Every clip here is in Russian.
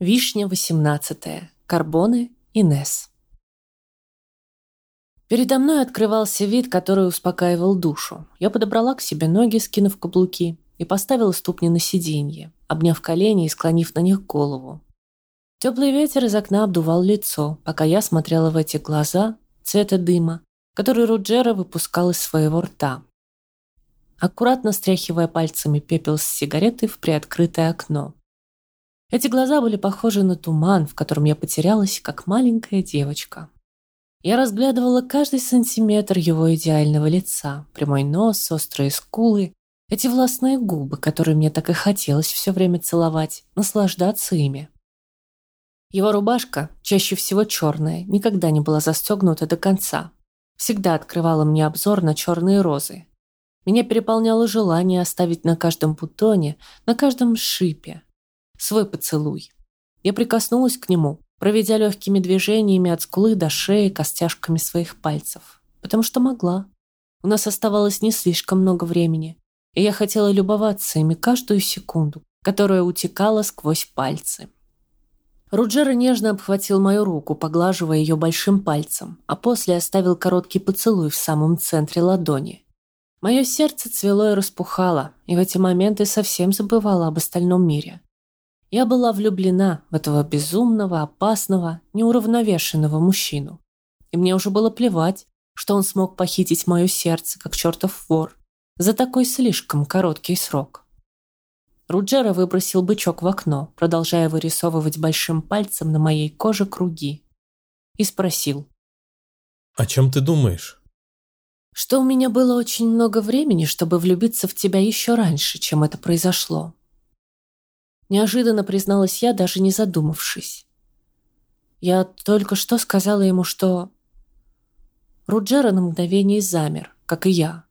Вишня 18. Карбоны и Несс. Передо мной открывался вид, который успокаивал душу. Я подобрала к себе ноги, скинув каблуки, и поставила ступни на сиденье, обняв колени и склонив на них голову. Теплый ветер из окна обдувал лицо, пока я смотрела в эти глаза цвета дыма, который Руджера выпускал из своего рта. Аккуратно стряхивая пальцами пепел с сигареты в приоткрытое окно. Эти глаза были похожи на туман, в котором я потерялась, как маленькая девочка. Я разглядывала каждый сантиметр его идеального лица, прямой нос, острые скулы, эти властные губы, которые мне так и хотелось все время целовать, наслаждаться ими. Его рубашка, чаще всего черная, никогда не была застегнута до конца. Всегда открывала мне обзор на черные розы. Меня переполняло желание оставить на каждом бутоне, на каждом шипе, свой поцелуй. Я прикоснулась к нему, проведя легкими движениями от скулы до шеи костяшками своих пальцев. Потому что могла. У нас оставалось не слишком много времени, и я хотела любоваться ими каждую секунду, которая утекала сквозь пальцы. Руджера нежно обхватил мою руку, поглаживая ее большим пальцем, а после оставил короткий поцелуй в самом центре ладони. Мое сердце цвело и распухало, и в эти моменты совсем забывала об остальном мире. Я была влюблена в этого безумного, опасного, неуравновешенного мужчину. И мне уже было плевать, что он смог похитить мое сердце, как чертов вор, за такой слишком короткий срок. Руджера выбросил бычок в окно, продолжая вырисовывать большим пальцем на моей коже круги. И спросил. «О чем ты думаешь?» «Что у меня было очень много времени, чтобы влюбиться в тебя еще раньше, чем это произошло. Неожиданно призналась я, даже не задумавшись. Я только что сказала ему, что... Руджера на мгновение замер, как и я.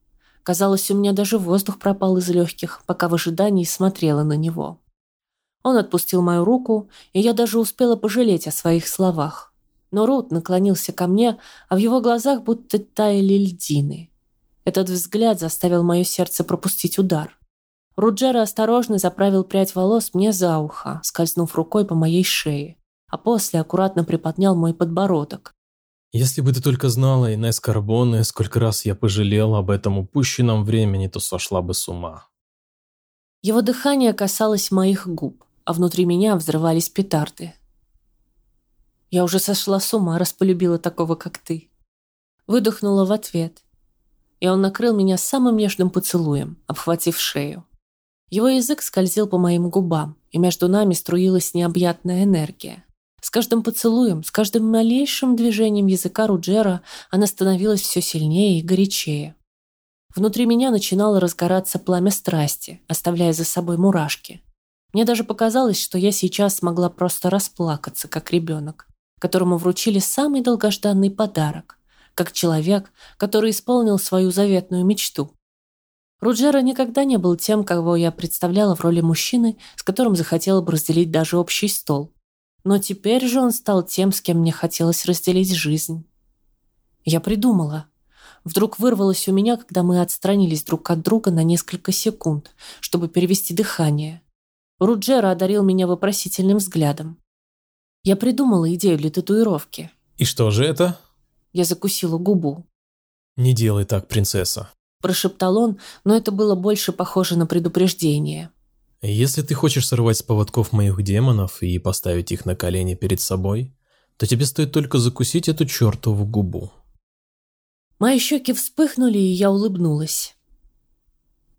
Казалось, у меня даже воздух пропал из легких, пока в ожидании смотрела на него. Он отпустил мою руку, и я даже успела пожалеть о своих словах. Но Рут наклонился ко мне, а в его глазах будто таяли льдины. Этот взгляд заставил мое сердце пропустить удар. Руджера осторожно заправил прядь волос мне за ухо, скользнув рукой по моей шее, а после аккуратно приподнял мой подбородок. «Если бы ты только знала, Инесс Карбоне, сколько раз я пожалел об этом упущенном времени, то сошла бы с ума». Его дыхание касалось моих губ, а внутри меня взрывались петарды. Я уже сошла с ума, раз полюбила такого, как ты. Выдохнула в ответ, и он накрыл меня самым нежным поцелуем, обхватив шею. Его язык скользил по моим губам, и между нами струилась необъятная энергия. С каждым поцелуем, с каждым малейшим движением языка Руджера она становилась все сильнее и горячее. Внутри меня начинало разгораться пламя страсти, оставляя за собой мурашки. Мне даже показалось, что я сейчас смогла просто расплакаться, как ребенок, которому вручили самый долгожданный подарок, как человек, который исполнил свою заветную мечту. Руджера никогда не был тем, кого я представляла в роли мужчины, с которым захотела бы разделить даже общий стол. Но теперь же он стал тем, с кем мне хотелось разделить жизнь. Я придумала. Вдруг вырвалось у меня, когда мы отстранились друг от друга на несколько секунд, чтобы перевести дыхание. Руджера одарил меня вопросительным взглядом. Я придумала идею для татуировки. «И что же это?» Я закусила губу. «Не делай так, принцесса. Прошептал он, но это было больше похоже на предупреждение. «Если ты хочешь сорвать с поводков моих демонов и поставить их на колени перед собой, то тебе стоит только закусить эту чертову губу». Мои щеки вспыхнули, и я улыбнулась.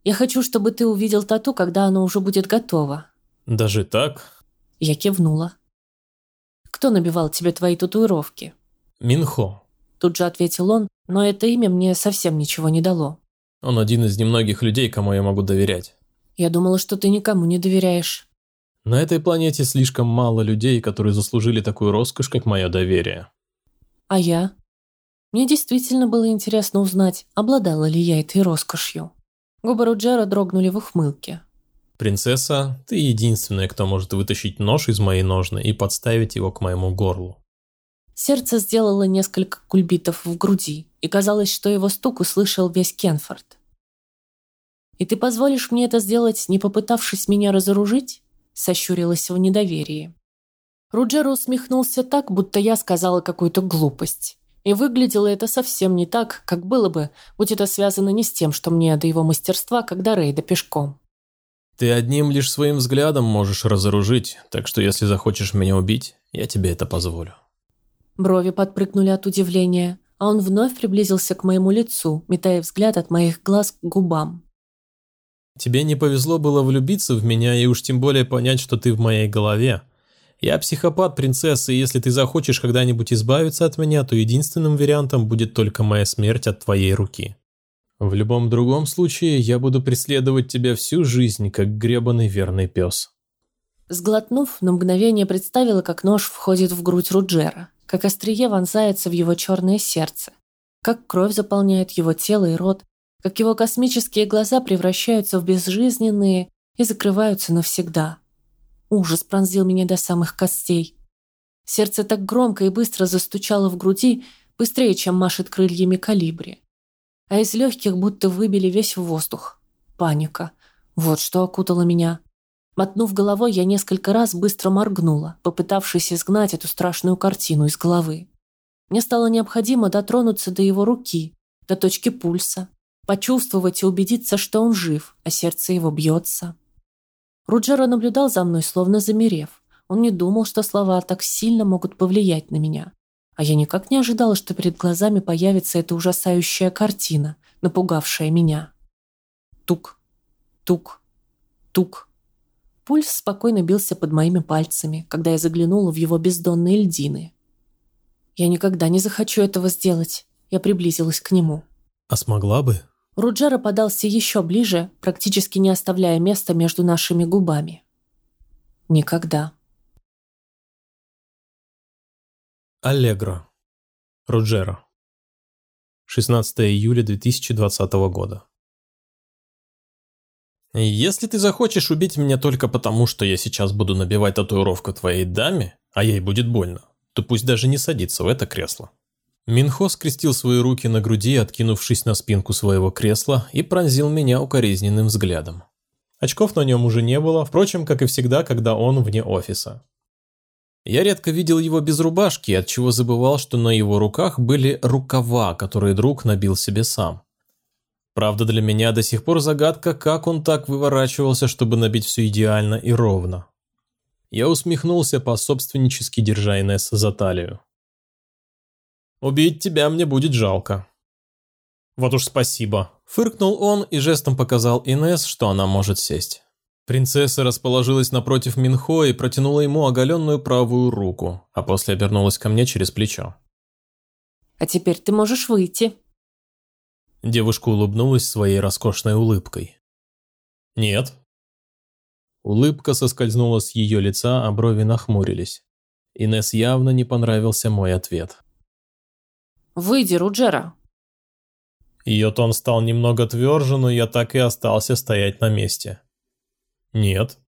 «Я хочу, чтобы ты увидел тату, когда оно уже будет готово». «Даже так?» Я кивнула. «Кто набивал тебе твои татуировки?» «Минхо», – тут же ответил он, но это имя мне совсем ничего не дало. Он один из немногих людей, кому я могу доверять. Я думала, что ты никому не доверяешь. На этой планете слишком мало людей, которые заслужили такую роскошь, как мое доверие. А я? Мне действительно было интересно узнать, обладала ли я этой роскошью. Губы Руджера дрогнули в ухмылке. «Принцесса, ты единственная, кто может вытащить нож из моей ножны и подставить его к моему горлу». Сердце сделало несколько кульбитов в груди, и казалось, что его стук услышал весь Кенфорд. «И ты позволишь мне это сделать, не попытавшись меня разоружить?» сощурилась в недоверии. Руджеро усмехнулся так, будто я сказала какую-то глупость. И выглядело это совсем не так, как было бы, будь это связано не с тем, что мне до его мастерства, когда рейда пешком. Ты одним лишь своим взглядом можешь разоружить, так что если захочешь меня убить, я тебе это позволю. Брови подпрыгнули от удивления, а он вновь приблизился к моему лицу, метая взгляд от моих глаз к губам. Тебе не повезло было влюбиться в меня и уж тем более понять, что ты в моей голове. Я психопат, принцесса, и если ты захочешь когда-нибудь избавиться от меня, то единственным вариантом будет только моя смерть от твоей руки. В любом другом случае, я буду преследовать тебя всю жизнь, как гребаный верный пес. Сглотнув, на мгновение представила, как нож входит в грудь Руджера, как острие вонзается в его черное сердце, как кровь заполняет его тело и рот, как его космические глаза превращаются в безжизненные и закрываются навсегда. Ужас пронзил меня до самых костей. Сердце так громко и быстро застучало в груди, быстрее, чем машет крыльями калибри. А из легких будто выбили весь воздух. Паника. Вот что окутало меня. Мотнув головой, я несколько раз быстро моргнула, попытавшись изгнать эту страшную картину из головы. Мне стало необходимо дотронуться до его руки, до точки пульса, почувствовать и убедиться, что он жив, а сердце его бьется. Руджеро наблюдал за мной, словно замерев. Он не думал, что слова так сильно могут повлиять на меня. А я никак не ожидала, что перед глазами появится эта ужасающая картина, напугавшая меня. Тук, тук, тук. Пульс спокойно бился под моими пальцами, когда я заглянула в его бездонные льдины. Я никогда не захочу этого сделать. Я приблизилась к нему. А смогла бы? Руджера подался еще ближе, практически не оставляя места между нашими губами. Никогда. Аллегро. Руджера. 16 июля 2020 года. Если ты захочешь убить меня только потому, что я сейчас буду набивать татуировку твоей даме, а ей будет больно, то пусть даже не садится в это кресло. Минхо скрестил свои руки на груди, откинувшись на спинку своего кресла, и пронзил меня укоризненным взглядом. Очков на нем уже не было, впрочем, как и всегда, когда он вне офиса. Я редко видел его без рубашки, отчего забывал, что на его руках были рукава, которые друг набил себе сам. Правда, для меня до сих пор загадка, как он так выворачивался, чтобы набить все идеально и ровно. Я усмехнулся, по-собственнически держа Инесс за талию. Убить тебя мне будет жалко». «Вот уж спасибо», – фыркнул он и жестом показал Инес, что она может сесть. Принцесса расположилась напротив Минхо и протянула ему оголенную правую руку, а после обернулась ко мне через плечо. «А теперь ты можешь выйти». Девушка улыбнулась своей роскошной улыбкой. «Нет». Улыбка соскользнула с ее лица, а брови нахмурились. Инес явно не понравился мой ответ. Выйди, Руджера!» Ее тон стал немного тверже, но я так и остался стоять на месте. «Нет».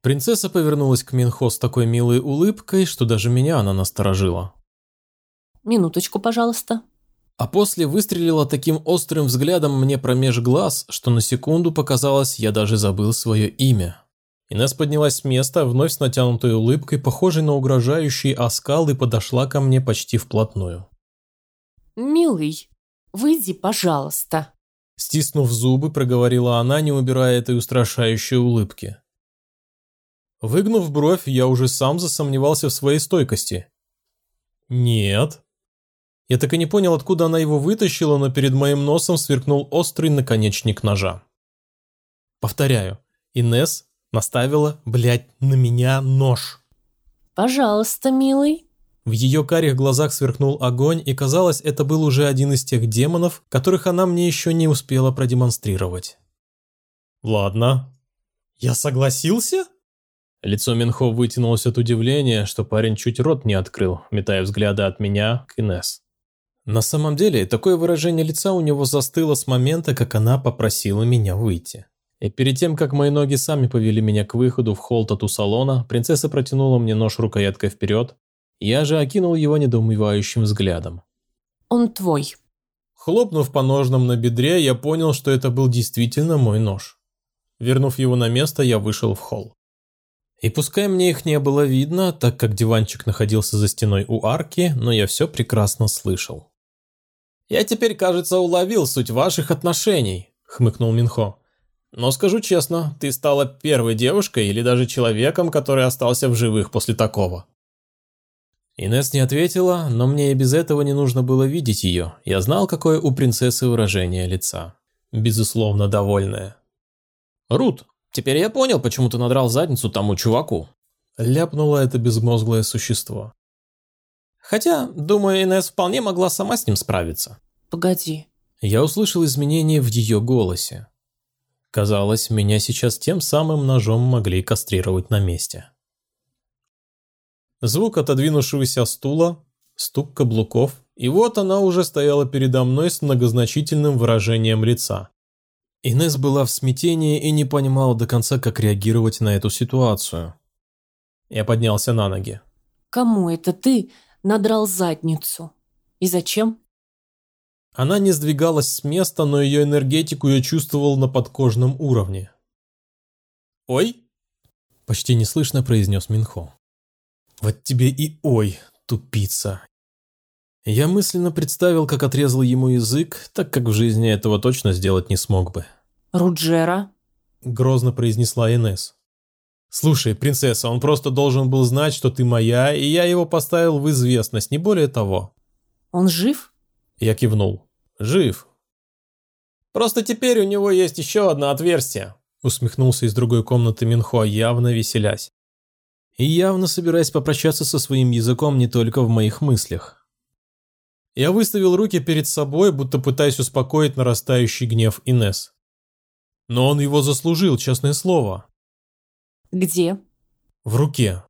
Принцесса повернулась к Минхо с такой милой улыбкой, что даже меня она насторожила. «Минуточку, пожалуйста». А после выстрелила таким острым взглядом мне промеж глаз, что на секунду показалось, я даже забыл свое имя. Инесс поднялась с места, вновь с натянутой улыбкой, похожей на угрожающий оскал, и подошла ко мне почти вплотную. «Милый, выйди, пожалуйста». Стиснув зубы, проговорила она, не убирая этой устрашающей улыбки. Выгнув бровь, я уже сам засомневался в своей стойкости. «Нет». Я так и не понял, откуда она его вытащила, но перед моим носом сверкнул острый наконечник ножа. Повторяю, Инес наставила, блядь, на меня нож. «Пожалуйста, милый». В ее карих глазах сверкнул огонь, и казалось, это был уже один из тех демонов, которых она мне еще не успела продемонстрировать. «Ладно». «Я согласился?» Лицо Минхо вытянулось от удивления, что парень чуть рот не открыл, метая взгляды от меня к Инесс. На самом деле, такое выражение лица у него застыло с момента, как она попросила меня выйти. И перед тем, как мои ноги сами повели меня к выходу в холл тату-салона, принцесса протянула мне нож рукояткой вперед, я же окинул его недоумевающим взглядом. «Он твой». Хлопнув по ножнам на бедре, я понял, что это был действительно мой нож. Вернув его на место, я вышел в холл. И пускай мне их не было видно, так как диванчик находился за стеной у арки, но я все прекрасно слышал. «Я теперь, кажется, уловил суть ваших отношений», — хмыкнул Минхо. «Но скажу честно, ты стала первой девушкой или даже человеком, который остался в живых после такого». Инесс не ответила, но мне и без этого не нужно было видеть ее. Я знал, какое у принцессы выражение лица. Безусловно, довольное. «Рут, теперь я понял, почему ты надрал задницу тому чуваку», – ляпнуло это безмозглое существо. Хотя, думаю, Инесс вполне могла сама с ним справиться. Погоди. Я услышал изменения в ее голосе. Казалось, меня сейчас тем самым ножом могли кастрировать на месте. Звук отодвинувшегося стула, стук каблуков, и вот она уже стояла передо мной с многозначительным выражением лица. Инес была в смятении и не понимала до конца, как реагировать на эту ситуацию. Я поднялся на ноги. «Кому это ты надрал задницу. И зачем? Она не сдвигалась с места, но ее энергетику я чувствовал на подкожном уровне. «Ой!» – почти неслышно произнес Минхо. «Вот тебе и ой, тупица!» Я мысленно представил, как отрезал ему язык, так как в жизни этого точно сделать не смог бы. «Руджера?» – грозно произнесла Инес. «Слушай, принцесса, он просто должен был знать, что ты моя, и я его поставил в известность, не более того». «Он жив?» Я кивнул. «Жив». «Просто теперь у него есть еще одно отверстие», усмехнулся из другой комнаты Минхо, явно веселясь. И явно собираясь попрощаться со своим языком не только в моих мыслях. Я выставил руки перед собой, будто пытаясь успокоить нарастающий гнев Инес. Но он его заслужил, честное слово. «Где?» «В руке.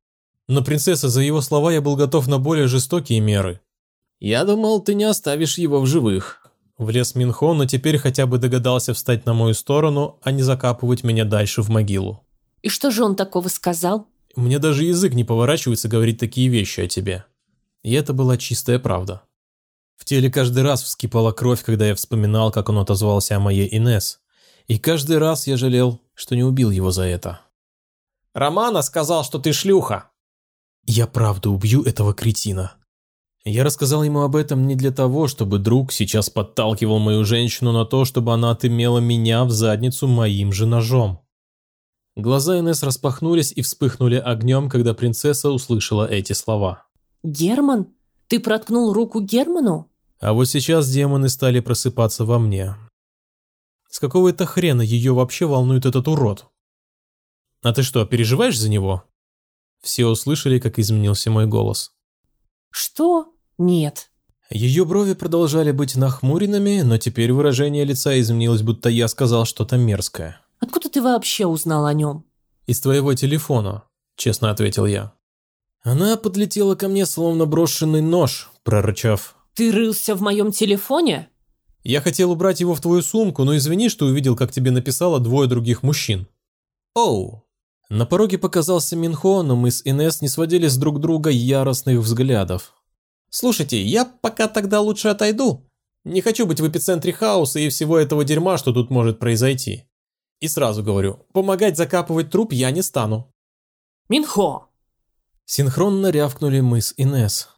Но, принцесса, за его слова я был готов на более жестокие меры». «Я думал, ты не оставишь его в живых», – влез Минхо, но теперь хотя бы догадался встать на мою сторону, а не закапывать меня дальше в могилу. «И что же он такого сказал?» «Мне даже язык не поворачивается говорить такие вещи о тебе». И это была чистая правда. В теле каждый раз вскипала кровь, когда я вспоминал, как он отозвался о моей Инес. И каждый раз я жалел, что не убил его за это. Романа сказал, что ты шлюха. Я правда убью этого кретина. Я рассказал ему об этом не для того, чтобы друг сейчас подталкивал мою женщину на то, чтобы она отымела меня в задницу моим же ножом. Глаза Инесс распахнулись и вспыхнули огнем, когда принцесса услышала эти слова. «Герман? Ты проткнул руку Герману?» А вот сейчас демоны стали просыпаться во мне. С какого это хрена ее вообще волнует этот урод? А ты что, переживаешь за него?» Все услышали, как изменился мой голос. «Что? Нет». Ее брови продолжали быть нахмуренными, но теперь выражение лица изменилось, будто я сказал что-то мерзкое. «Откуда ты вообще узнал о нем?» «Из твоего телефона», – честно ответил я. Она подлетела ко мне, словно брошенный нож, прорычав. «Ты рылся в моем телефоне?» «Я хотел убрать его в твою сумку, но извини, что увидел, как тебе написало двое других мужчин». «Оу, на пороге показался Минхо, но мы с Инес не сводили с друг друга яростных взглядов. «Слушайте, я пока тогда лучше отойду. Не хочу быть в эпицентре хаоса и всего этого дерьма, что тут может произойти. И сразу говорю, помогать закапывать труп я не стану». «Минхо!» Синхронно рявкнули мы с Инес.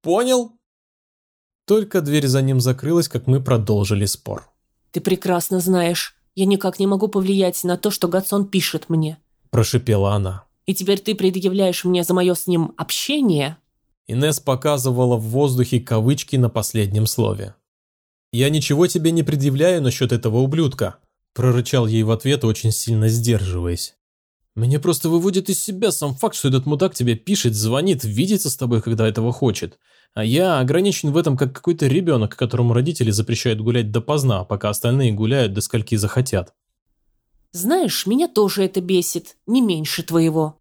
«Понял?» Только дверь за ним закрылась, как мы продолжили спор. «Ты прекрасно знаешь, я никак не могу повлиять на то, что Гатсон пишет мне. Прошипела она. И теперь ты предъявляешь мне за мое с ним общение? Инес показывала в воздухе кавычки на последнем слове. «Я ничего тебе не предъявляю насчет этого ублюдка», прорычал ей в ответ, очень сильно сдерживаясь. «Меня просто выводит из себя сам факт, что этот мудак тебе пишет, звонит, видится с тобой, когда этого хочет. А я ограничен в этом как какой-то ребенок, которому родители запрещают гулять допоздна, пока остальные гуляют до скольки захотят. Знаешь, меня тоже это бесит, не меньше твоего.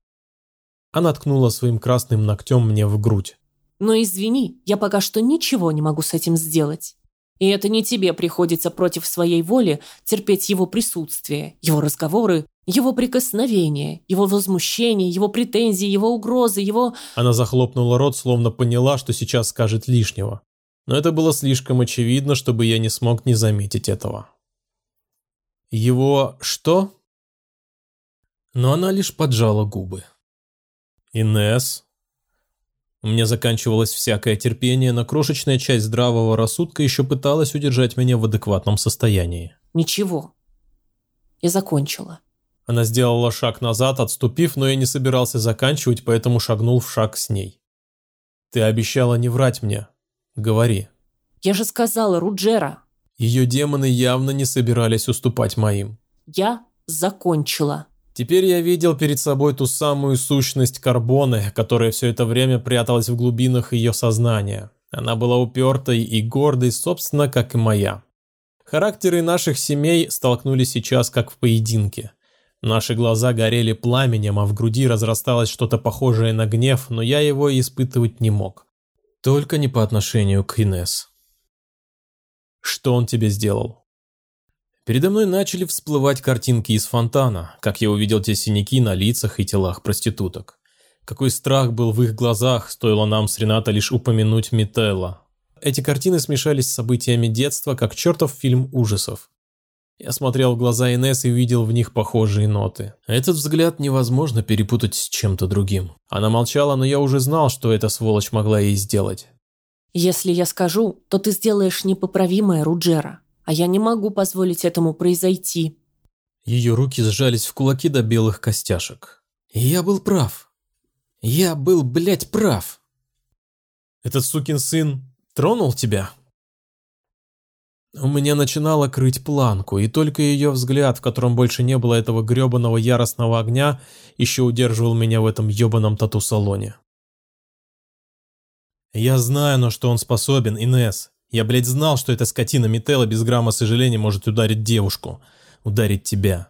Она ткнула своим красным ногтем мне в грудь. Но извини, я пока что ничего не могу с этим сделать. И это не тебе приходится против своей воли терпеть его присутствие, его разговоры, его прикосновения, его возмущение, его претензии, его угрозы, его... Она захлопнула рот, словно поняла, что сейчас скажет лишнего. Но это было слишком очевидно, чтобы я не смог не заметить этого. Его что? Но она лишь поджала губы. «Инесс?» У меня заканчивалось всякое терпение, но крошечная часть здравого рассудка еще пыталась удержать меня в адекватном состоянии. Ничего. Я закончила. Она сделала шаг назад, отступив, но я не собирался заканчивать, поэтому шагнул в шаг с ней. «Ты обещала не врать мне. Говори». Я же сказала, Руджера. Ее демоны явно не собирались уступать моим. Я закончила. Теперь я видел перед собой ту самую сущность Карбоны, которая все это время пряталась в глубинах ее сознания. Она была упертой и гордой, собственно, как и моя. Характеры наших семей столкнулись сейчас как в поединке. Наши глаза горели пламенем, а в груди разрасталось что-то похожее на гнев, но я его испытывать не мог. Только не по отношению к Инес. Что он тебе сделал? Передо мной начали всплывать картинки из фонтана, как я увидел те синяки на лицах и телах проституток. Какой страх был в их глазах, стоило нам с Рената лишь упомянуть Мителла. Эти картины смешались с событиями детства, как чертов фильм ужасов. Я смотрел в глаза Инесс и увидел в них похожие ноты. Этот взгляд невозможно перепутать с чем-то другим. Она молчала, но я уже знал, что эта сволочь могла ей сделать. Если я скажу, то ты сделаешь непоправимое, Руджера а я не могу позволить этому произойти». Ее руки сжались в кулаки до белых костяшек. «Я был прав. Я был, блядь, прав. Этот сукин сын тронул тебя?» У меня начинало крыть планку, и только ее взгляд, в котором больше не было этого гребаного яростного огня, еще удерживал меня в этом ебаном тату-салоне. Я знаю, на что он способен, Инес. Я, блядь, знал, что эта скотина Мителла без грамма сожаления может ударить девушку. Ударить тебя.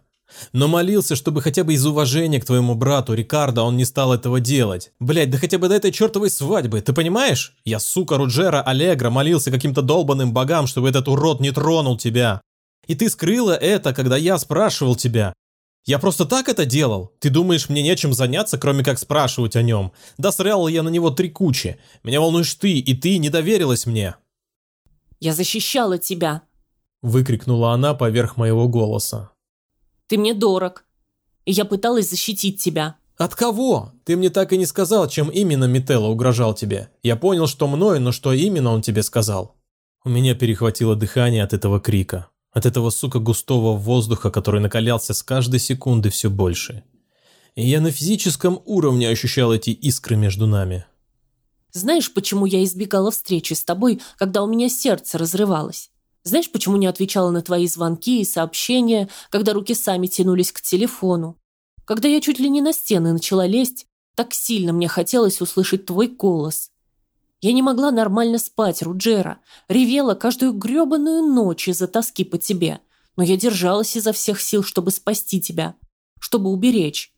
Но молился, чтобы хотя бы из уважения к твоему брату Рикардо он не стал этого делать. Блять, да хотя бы до этой чертовой свадьбы, ты понимаешь? Я, сука, Руджера Аллегра молился каким-то долбанным богам, чтобы этот урод не тронул тебя. И ты скрыла это, когда я спрашивал тебя. Я просто так это делал? Ты думаешь, мне нечем заняться, кроме как спрашивать о нем? Да срал я на него три кучи. Меня волнуешь ты, и ты не доверилась мне. Я защищала тебя!» Выкрикнула она поверх моего голоса. «Ты мне дорог, и я пыталась защитить тебя». «От кого? Ты мне так и не сказал, чем именно Мителло угрожал тебе. Я понял, что мною, но что именно он тебе сказал?» У меня перехватило дыхание от этого крика. От этого, сука, густого воздуха, который накалялся с каждой секунды все больше. И я на физическом уровне ощущал эти искры между нами. Знаешь, почему я избегала встречи с тобой, когда у меня сердце разрывалось? Знаешь, почему не отвечала на твои звонки и сообщения, когда руки сами тянулись к телефону? Когда я чуть ли не на стены начала лезть, так сильно мне хотелось услышать твой голос. Я не могла нормально спать, Руджера. Ревела каждую грёбаную ночь из-за тоски по тебе. Но я держалась изо всех сил, чтобы спасти тебя, чтобы уберечь.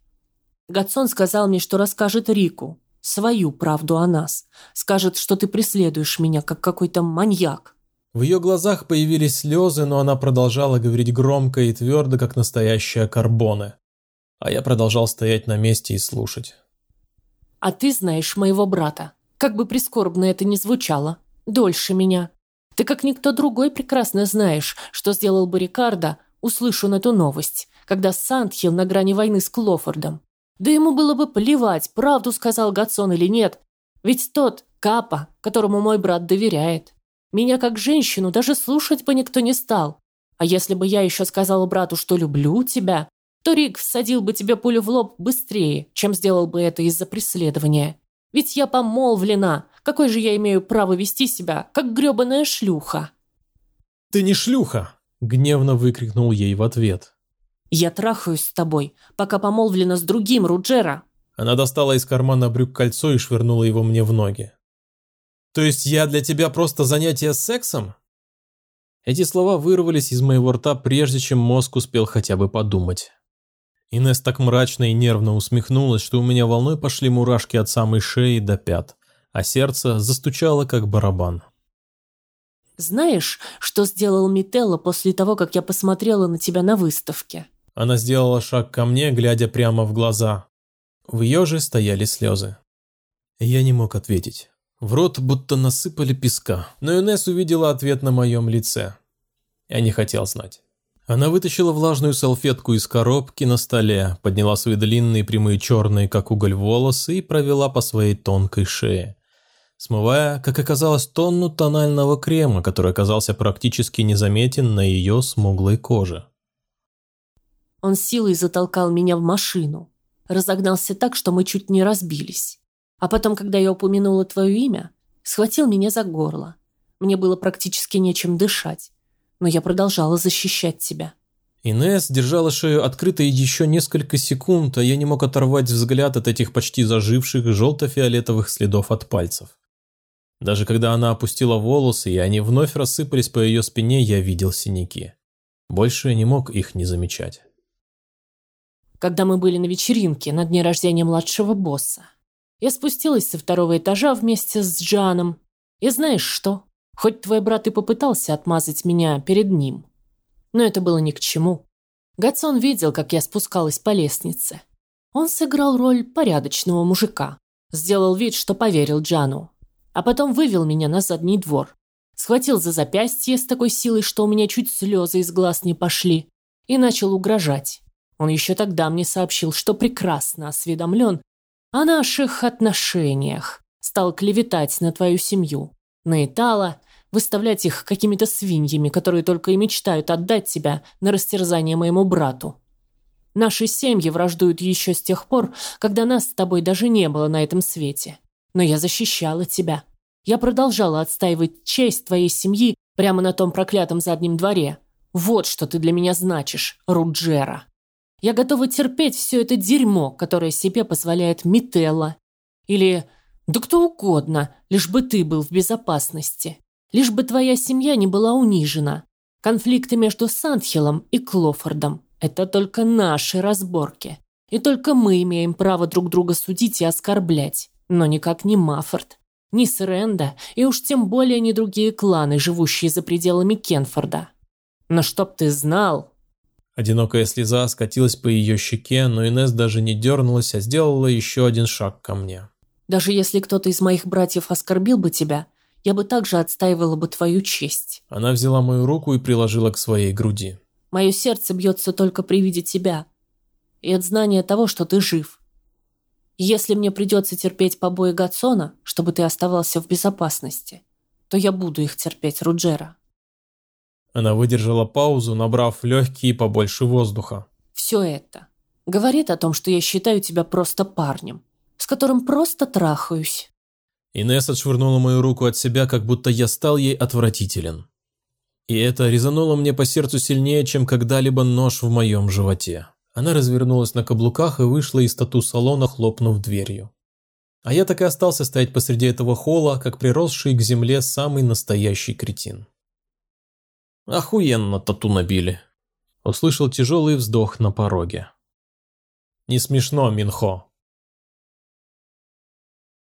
Гатсон сказал мне, что расскажет Рику свою правду о нас. Скажет, что ты преследуешь меня, как какой-то маньяк. В ее глазах появились слезы, но она продолжала говорить громко и твердо, как настоящая карбоне. А я продолжал стоять на месте и слушать. «А ты знаешь моего брата. Как бы прискорбно это ни звучало. Дольше меня. Ты, как никто другой, прекрасно знаешь, что сделал бы Рикардо, услышу на эту новость, когда Сандхилл на грани войны с Клофордом. Да ему было бы плевать, правду сказал Гатсон или нет. Ведь тот Капа, которому мой брат доверяет. Меня как женщину даже слушать бы никто не стал. А если бы я еще сказала брату, что люблю тебя, то Рик всадил бы тебе пулю в лоб быстрее, чем сделал бы это из-за преследования. Ведь я помолвлена. Какое же я имею право вести себя, как грёбаная шлюха? «Ты не шлюха!» – гневно выкрикнул ей в ответ. «Я трахаюсь с тобой, пока помолвлена с другим, Руджера!» Она достала из кармана брюк кольцо и швырнула его мне в ноги. «То есть я для тебя просто занятие сексом?» Эти слова вырвались из моего рта, прежде чем мозг успел хотя бы подумать. Инесс так мрачно и нервно усмехнулась, что у меня волной пошли мурашки от самой шеи до пят, а сердце застучало, как барабан. «Знаешь, что сделал Мителло после того, как я посмотрела на тебя на выставке?» Она сделала шаг ко мне, глядя прямо в глаза. В ее же стояли слезы. Я не мог ответить. В рот будто насыпали песка, но Инесс увидела ответ на моем лице. Я не хотел знать. Она вытащила влажную салфетку из коробки на столе, подняла свои длинные прямые черные, как уголь, волосы и провела по своей тонкой шее, смывая, как оказалось, тонну тонального крема, который оказался практически незаметен на ее смуглой коже. Он силой затолкал меня в машину, разогнался так, что мы чуть не разбились. А потом, когда я упомянула твое имя, схватил меня за горло. Мне было практически нечем дышать но я продолжала защищать тебя. Инесс держала шею открытой еще несколько секунд, а я не мог оторвать взгляд от этих почти заживших желто-фиолетовых следов от пальцев. Даже когда она опустила волосы, и они вновь рассыпались по ее спине, я видел синяки. Больше я не мог их не замечать. Когда мы были на вечеринке на дне рождения младшего босса, я спустилась со второго этажа вместе с Джаном. И знаешь что? Хоть твой брат и попытался отмазать меня перед ним. Но это было ни к чему. Гацон видел, как я спускалась по лестнице. Он сыграл роль порядочного мужика. Сделал вид, что поверил Джану. А потом вывел меня на задний двор. Схватил за запястье с такой силой, что у меня чуть слезы из глаз не пошли. И начал угрожать. Он еще тогда мне сообщил, что прекрасно осведомлен о наших отношениях. Стал клеветать на твою семью. На Итала выставлять их какими-то свиньями, которые только и мечтают отдать тебя на растерзание моему брату. Наши семьи враждуют еще с тех пор, когда нас с тобой даже не было на этом свете. Но я защищала тебя. Я продолжала отстаивать честь твоей семьи прямо на том проклятом заднем дворе. Вот что ты для меня значишь, Руджера. Я готова терпеть все это дерьмо, которое себе позволяет Мителла. Или да кто угодно, лишь бы ты был в безопасности. Лишь бы твоя семья не была унижена. Конфликты между Сандхилом и Клофордом – это только наши разборки. И только мы имеем право друг друга судить и оскорблять. Но никак не Маффорд, ни Сренда, и уж тем более не другие кланы, живущие за пределами Кенфорда. Но чтоб ты знал... Одинокая слеза скатилась по ее щеке, но Инесс даже не дернулась, а сделала еще один шаг ко мне. Даже если кто-то из моих братьев оскорбил бы тебя, я бы также отстаивала бы твою честь. Она взяла мою руку и приложила к своей груди. Мое сердце бьется только при виде тебя. И от знания того, что ты жив. Если мне придется терпеть побои Гатсона, чтобы ты оставался в безопасности, то я буду их терпеть, Руджера. Она выдержала паузу, набрав легкие побольше воздуха. Все это говорит о том, что я считаю тебя просто парнем, с которым просто трахаюсь. Инесса отшвырнула мою руку от себя, как будто я стал ей отвратителен. И это резануло мне по сердцу сильнее, чем когда-либо нож в моем животе. Она развернулась на каблуках и вышла из тату-салона, хлопнув дверью. А я так и остался стоять посреди этого холла, как приросший к земле самый настоящий кретин. Охуенно тату набили. Услышал тяжелый вздох на пороге. Не смешно, Минхо.